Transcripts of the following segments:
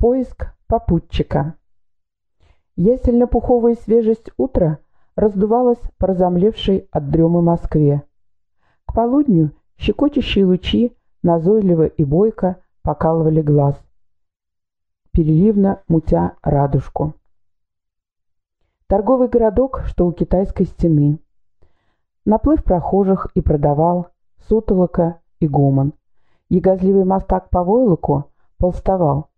Поиск попутчика. Ясельно-пуховая свежесть утра раздувалась по разомлевшей от дремы Москве. К полудню щекочущие лучи назойливо и бойко покалывали глаз, переливно мутя радужку. Торговый городок, что у китайской стены. Наплыв прохожих и продавал, сутолока и гомон. Ягозливый мостак по войлоку полстовал,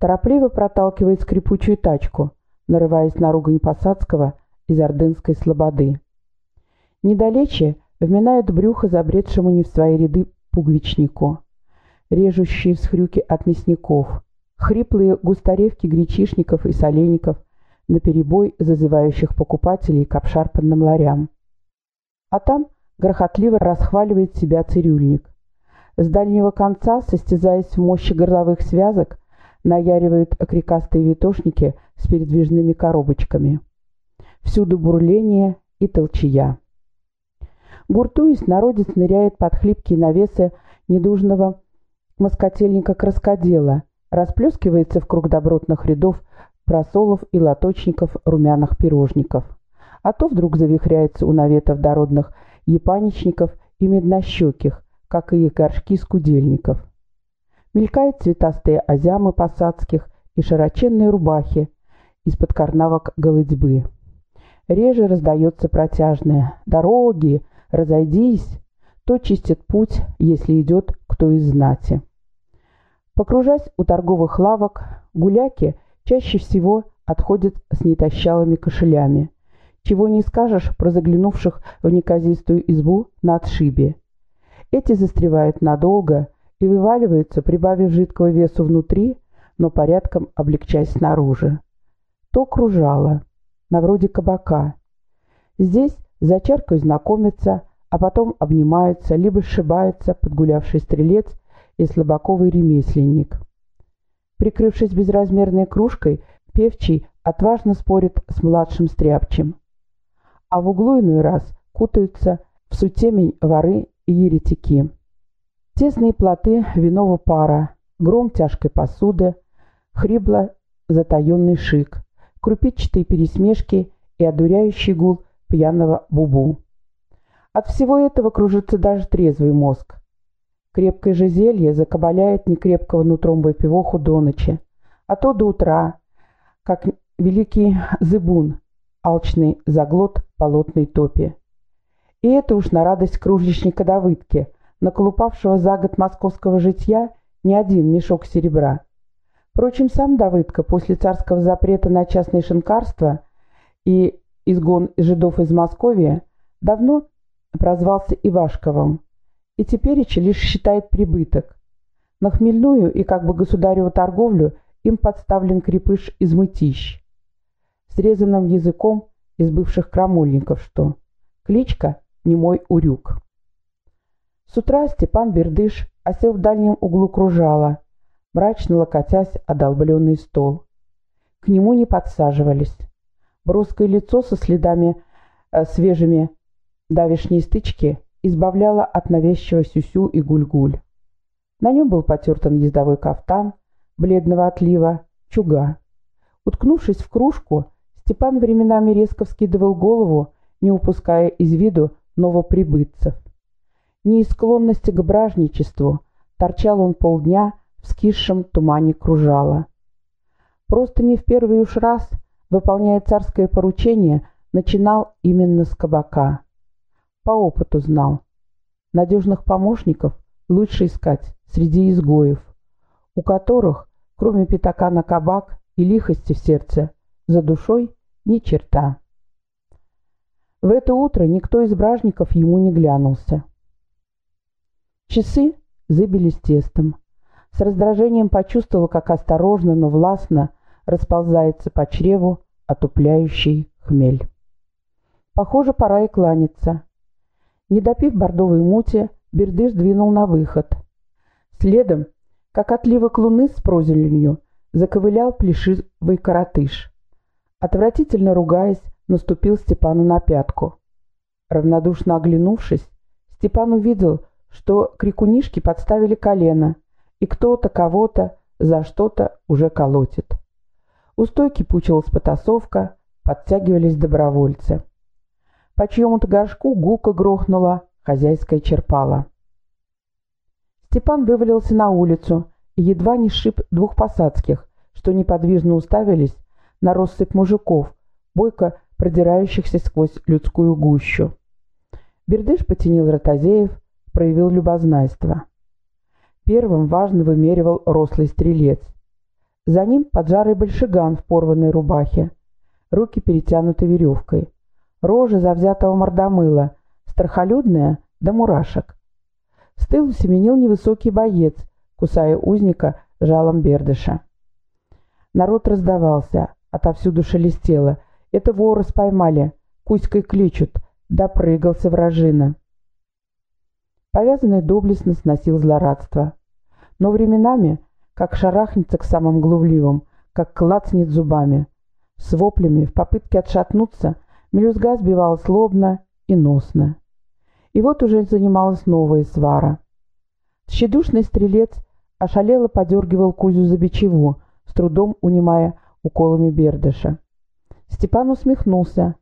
торопливо проталкивает скрипучую тачку, нарываясь на ругань Посадского из Ордынской слободы. Недалече вминает брюхо забредшему не в свои ряды пуговичнику, режущие всхрюки от мясников, хриплые густоревки гречишников и солеников, наперебой зазывающих покупателей к обшарпанным ларям. А там грохотливо расхваливает себя цирюльник. С дальнего конца, состязаясь в мощи горловых связок, наяривают окрикастые витошники с передвижными коробочками. Всюду бурление и толчья. Гуртуясь, народец ныряет под хлипкие навесы недужного москотельника-краскодела, расплескивается в круг добротных рядов просолов и лоточников румяных пирожников. А то вдруг завихряется у наветов дородных епаничников и меднощеких, как и горшки скудельников. Мелькают цветастые озямы посадских и широченные рубахи из-под карнавок голыдьбы. Реже раздается протяжное «Дороги! Разойдись!» То чистит путь, если идет кто из знати. Покружась у торговых лавок, гуляки чаще всего отходят с нетощалыми кошелями. Чего не скажешь про заглянувших в неказистую избу на отшибе. Эти застревают надолго – и вываливаются, прибавив жидкого весу внутри, но порядком облегчаясь снаружи. То кружало, на вроде кабака. Здесь за чаркой знакомятся, а потом обнимаются, либо сшибаются подгулявший стрелец и слабаковый ремесленник. Прикрывшись безразмерной кружкой, певчий отважно спорит с младшим стряпчем. А в углу иной раз кутаются в сутемень воры и еретики. Тесные плоты виного пара, гром тяжкой посуды, хрибло затаенный шик, крупичатые пересмешки и одуряющий гул пьяного бубу. От всего этого кружится даже трезвый мозг. Крепкое же зелье закабаляет некрепкого нутром выпивоху до ночи, а то до утра, как великий зыбун, алчный заглот полотной топи. И это уж на радость кружечника Давыдки – наколупавшего за год московского житья не один мешок серебра. Впрочем, сам Давыдка после царского запрета на частное шинкарство и изгон жидов из Московии давно прозвался Ивашковым, и теперь лишь считает прибыток. На хмельную и как бы государеву торговлю им подставлен крепыш из мытищ. Срезанным языком из бывших крамольников, что кличка «Немой урюк». С утра Степан Бердыш осел в дальнем углу кружала, мрачно локотясь одолбленный стол. К нему не подсаживались. Броское лицо со следами э, свежими давишней стычки избавляло от навязчивого сюсю и гуль-гуль. На нем был потертан ездовой кафтан, бледного отлива, чуга. Уткнувшись в кружку, Степан временами резко вскидывал голову, не упуская из виду новоприбытцев. Не из склонности к бражничеству торчал он полдня в скисшем тумане кружала. Просто не в первый уж раз, выполняя царское поручение, начинал именно с кабака. По опыту знал. Надежных помощников лучше искать среди изгоев, у которых, кроме пятака на кабак и лихости в сердце, за душой ни черта. В это утро никто из бражников ему не глянулся. Часы зыбились тестом. С раздражением почувствовал, как осторожно, но властно расползается по чреву отупляющий хмель. Похоже, пора и кланяться. Не допив бордовой мути, Бердыш двинул на выход. Следом, как отливок луны с прозеленью, заковылял плешивый коротыш. Отвратительно ругаясь, наступил Степану на пятку. Равнодушно оглянувшись, Степан увидел, что крикунишки подставили колено, и кто-то кого-то за что-то уже колотит. У стойки пучилась потасовка, подтягивались добровольцы. По чьему-то горшку гулко грохнула, хозяйская черпала. Степан вывалился на улицу и едва не сшиб двух посадских, что неподвижно уставились на россыпь мужиков, бойко продирающихся сквозь людскую гущу. Бердыш потянил Ротозеев, проявил любознайство. Первым важно вымеривал рослый стрелец. За ним поджарый большиган в порванной рубахе, руки перетянуты веревкой. Рожа завзятого мордомыла, страхолюдная до мурашек. С тылу семенил невысокий боец, кусая узника жалом бердыша. Народ раздавался, отовсюду шелестело. Это вора споймали, куськой кличут, допрыгался вражина. Повязанный доблестно сносил злорадство. Но временами, как шарахнется к самым глувливым, как клацнет зубами. С воплями, в попытке отшатнуться, мелюзга сбивала слобно и носно. И вот уже занималась новая свара. Тщедушный стрелец ошалело подергивал Кузю за бичеву, с трудом унимая уколами бердыша. Степан усмехнулся.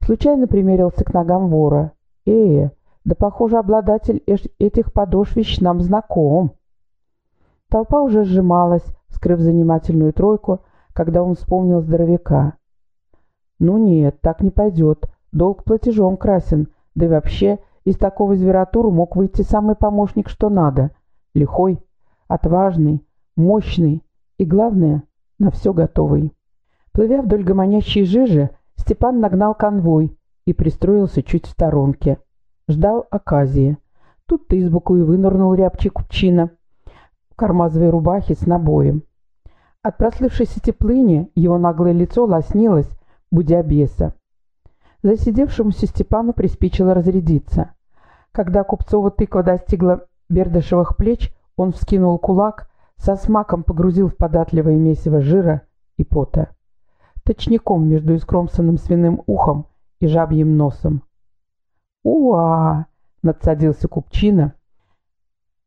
Случайно примерился к ногам вора. «Э, да, похоже, обладатель этих подошвищ нам знаком». Толпа уже сжималась, скрыв занимательную тройку, когда он вспомнил здоровяка. «Ну нет, так не пойдет. Долг платежом красен. Да и вообще, из такого звературу мог выйти самый помощник, что надо. Лихой, отважный, мощный и, главное, на все готовый». Плывя вдоль гомонящей жижи, Степан нагнал конвой и пристроился чуть в сторонке. Ждал оказии. Тут-то из боку и вынырнул рябчий купчина в кармазовой рубахе с набоем. От прослывшейся теплыни его наглое лицо лоснилось, будя беса. Засидевшемуся Степану приспичило разрядиться. Когда Купцова тыква достигла бердышевых плеч, он вскинул кулак, со смаком погрузил в податливое месиво жира и пота. Точняком между искромсанным свиным ухом и жабьим носом. «Уа!» — надсадился купчина.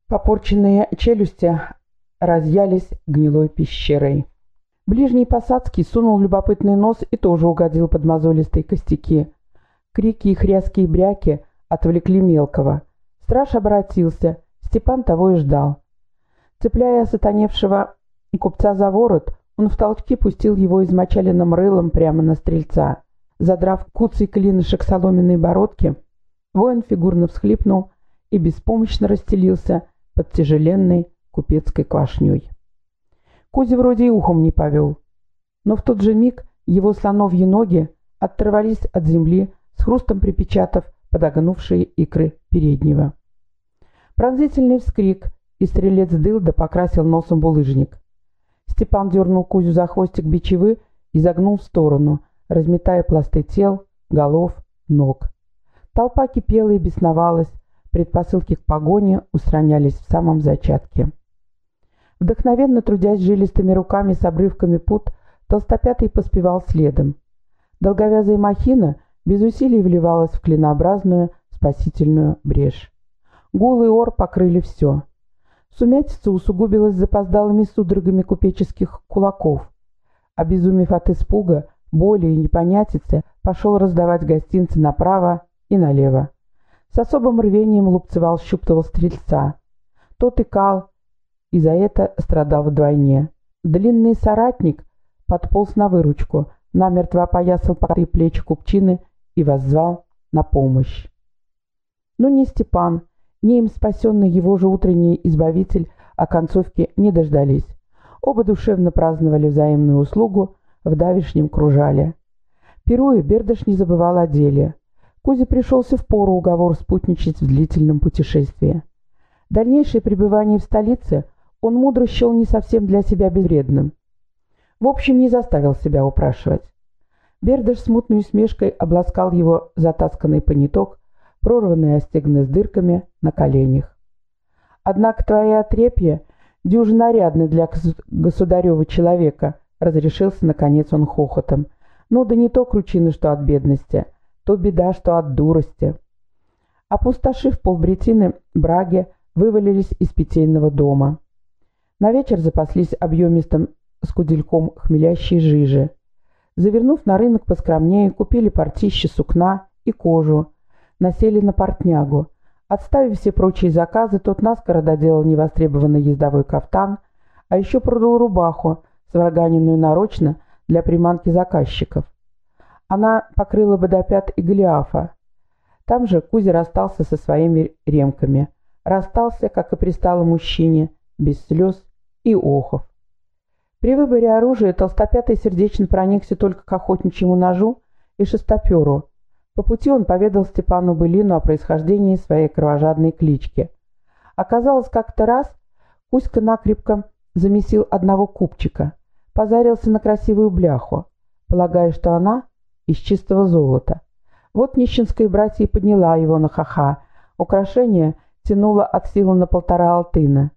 Попорченные челюсти разъялись гнилой пещерой. Ближний посадский сунул любопытный нос и тоже угодил под мозолистые костяки. Крики и хряские бряки отвлекли мелкого. Страж обратился, Степан того и ждал. Цепляя сатаневшего купца за ворот, он в толчки пустил его измочаленным рылом прямо на стрельца. Задрав куцый клинышек соломенной бородки, воин фигурно всхлипнул и беспомощно расстелился под тяжеленной купецкой квашней. Кузя вроде и ухом не повел, но в тот же миг его слоновьи ноги оторвались от земли с хрустом припечатав подогнувшие икры переднего. Пронзительный вскрик, и стрелец дылда покрасил носом булыжник. Степан дернул Кузю за хвостик бичевы и загнул в сторону, разметая пласты тел, голов, ног. Толпа кипела и бесновалась, предпосылки к погоне устранялись в самом зачатке. Вдохновенно трудясь жилистыми руками с обрывками пут, толстопятый поспевал следом. Долговязая махина без усилий вливалась в клинообразную спасительную брешь. Гул и ор покрыли все. Сумятица усугубилась запоздалыми судорогами купеческих кулаков. Обезумев от испуга, боли и непонятицы, пошел раздавать гостинцы направо и налево. С особым рвением лупцевал щуптого стрельца. Тот икал, и за это страдал вдвойне. Длинный соратник подполз на выручку, намертво опоясал покрытые плечи купчины и воззвал на помощь. Но ни Степан, ни им спасенный его же утренний избавитель о концовке не дождались. Оба душевно праздновали взаимную услугу в давишнем кружале. Пируя, Бердыш не забывал о деле. Кузе пришелся в пору уговор спутничать в длительном путешествии. Дальнейшее пребывание в столице он мудро счел не совсем для себя безвредным. В общем, не заставил себя упрашивать. Бердыш смутной усмешкой обласкал его затасканный поняток, прорванный остегны с дырками на коленях. «Однако твои отрепья дюжи нарядны для государева человека», — разрешился, наконец, он хохотом. «Ну да не то кручины, что от бедности, то беда, что от дурости». Опустошив полбретины, браги вывалились из питейного дома. На вечер запаслись объемистым скудельком хмелящей жижи. Завернув на рынок поскромнее, купили портище сукна и кожу, насели на портнягу. Отставив все прочие заказы, тот наскоро доделал невостребованный ездовой кафтан, а еще продал рубаху, сварганенную нарочно для приманки заказчиков. Она покрыла бы и Голиафа. Там же Кузя расстался со своими ремками. Расстался, как и пристало мужчине, без слез и охов. При выборе оружия толстопятый сердечно проникся только к охотничьему ножу и шестоперу. По пути он поведал Степану Былину о происхождении своей кровожадной клички. Оказалось, как-то раз Кузька накрепко замесил одного купчика, позарился на красивую бляху, полагая, что она из чистого золота. Вот нищенская братья подняла его на ха-ха. Украшение тянуло от силы на полтора алтына.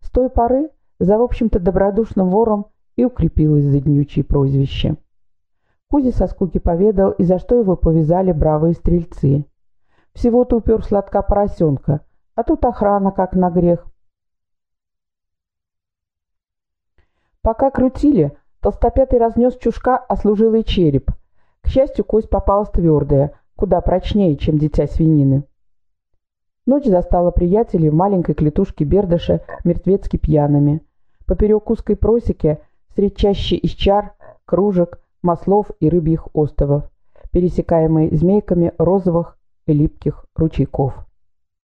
С той поры за, в общем-то, добродушным вором и укрепилось заднючее прозвище. Кузя со скуки поведал, и за что его повязали бравые стрельцы. Всего-то упер сладка поросенка, а тут охрана как на грех. Пока крутили, толстопятый разнес чушка ослужилый череп. К счастью, кость попалась твердая, куда прочнее, чем дитя свинины. Ночь застала приятелей в маленькой клетушке Бердыша мертвецки пьяными. Поперек узкой просеки, средь чаще из чар, кружек, маслов и рыбьих островов, пересекаемой змейками розовых и липких ручейков.